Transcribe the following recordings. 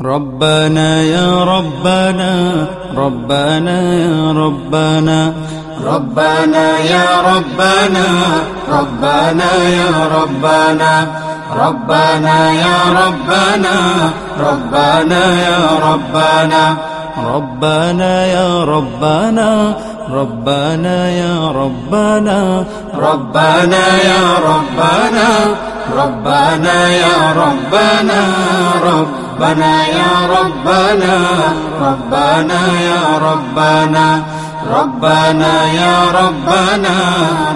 ربنا يا ربنا ربنا يا ربنا ربنا يا ربنا ربنا يا ربنا ربنا يا ربنا ربنا يا ربنا ربنا يا ربنا ربنا يا ربنا ربنا يا ربنا ربنا يا ربنا ربنا يا ربنا ربنا يا ربنا ربنا يا ربنا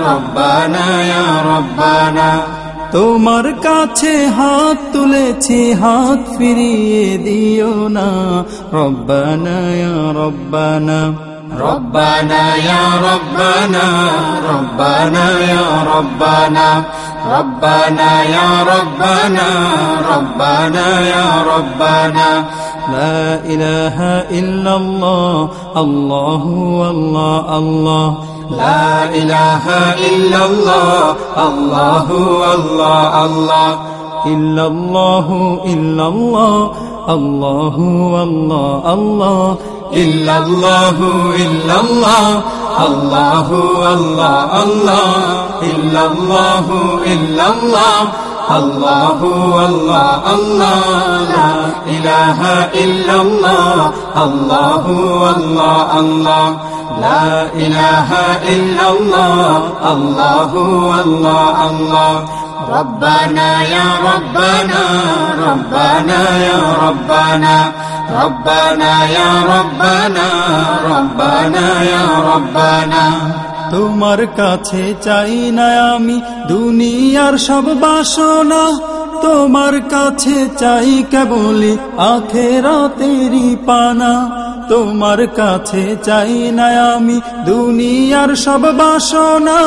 ربنا يا ربنا তোমার কাছে হাত তুলেছি হাত ফিরিয়ে দিও না রব্বানা ইয়া রব্বানা ربنا يا ربنا ربنا يا ربنا ربنا يا ربنا ربنا يا ربنا. لا إله إلا الله الله والله الله لا إله إلا الله الله والله الله إلا الله إلا الله الله والله الله. إلا الله إلا الله. الله الله الله إلا الله إلا الله. الله الله الله لا إله إلا الله. الله الله الله لا إله إلا الله. الله الله الله. ربنا يا ربنا ربنا يا ربنا. তোমার কাছে চাই না আমি দুনিয়ার সব বাসনা। তোমার কাছে চাই কেবলি আখেরা তেরি পানা। তোমার কাছে চাই না আমি দুনিয়ার সব বাসনা।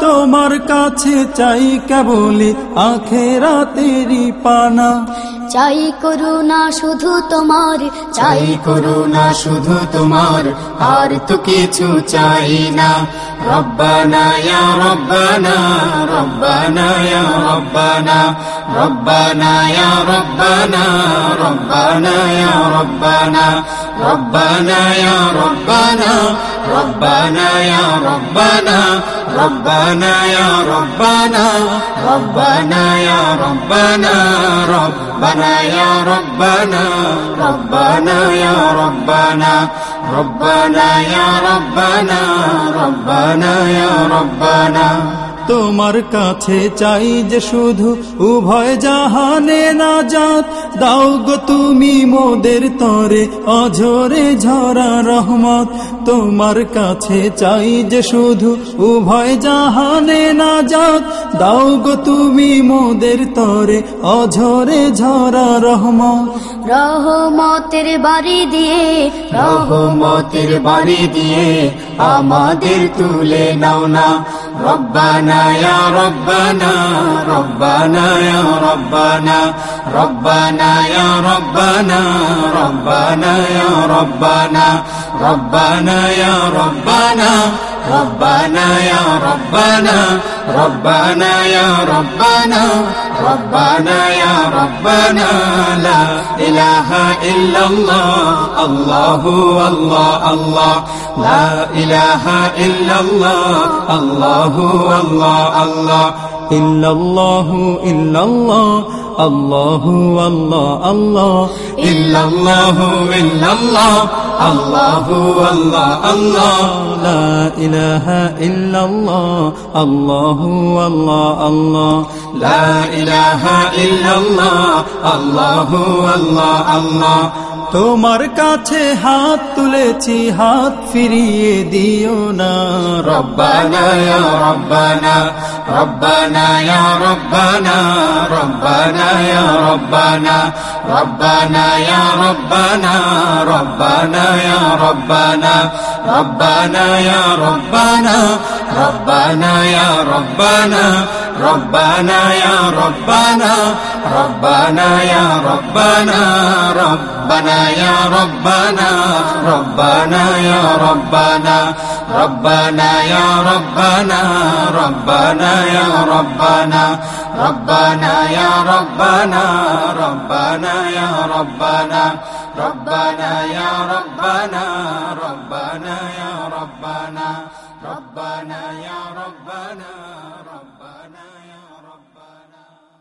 তোমার কাছে চাই কেবলি আখেরা তেরি পানা। চাই করুণা শুধু তোমার চাই করুণা শুধু তোমার, আর তো কিছু চাই না। রব্বানা রব্বানা রব্বানা রব্বানা রব্বানা রব্বানা রব্বানা রব্বানা। ربنا يا ربنا ربنا يا ربنا ربنا يا ربنا ربنا يا ربنا ربنا يا ربنا ربنا يا ربنا ربنا يا ربنا ربنا يا ربنا তোমার কাছে চাই যে শুধু উভয় জাহানে না যাত দাও গো তুমি মোদের তরে অঝরে ঝরা রহমত। তোমার কাছে চাই যে শুধু উভয় জাহানে না যাত দাও গো তুমি মোদের তরে অঝরে ঝরা রহমত। রহমতের বাড়ি দিয়ে, রহমতের বাড়ি দিয়ে আমাদের তুলে নাও না। রব্বানা يا ربنا ربنا يا ربنا ربنا يا ربنا ربنا يا ربنا. ربنا يا ربنا ربنا يا ربنا ربنا يا ربنا ربنا يا ربنا. لا إله إلا الله الله والله الله. لا إله إلا الله الله والله الله. إلا الله إلا الله. আল্লাহু আল্লাহ আল্লাহ ইল্লাল্লাহু ইল্লাল্লাহ আল্লাহু আল্লাহ আল্লাহ লা ইলাহা ইল্লাল্লাহ আল্লাহু আল্লাহ আল্লাহ লা ইলাহা ইল্লাল্লাহ আল্লাহু আল্লাহ আল্লাহ তোমার কাছে হাত তুলেছি, হাত ফিরিয়ে দিও না। রব্বানা রব্বানা ربنا يا ربنا ربنا يا ربنا ربنا يا ربنا ربنا يا ربنا ربنا يا ربنا ربنا يا ربنا ربنا يا ربنا ربنا يا ربنا ربنا يا ربنا ربنا يا ربنا ربنا يا ربنا ربنا يا ربنا ربنا يا ربنا ربنا يا ربنا ربنا يا ربنا ربنا يا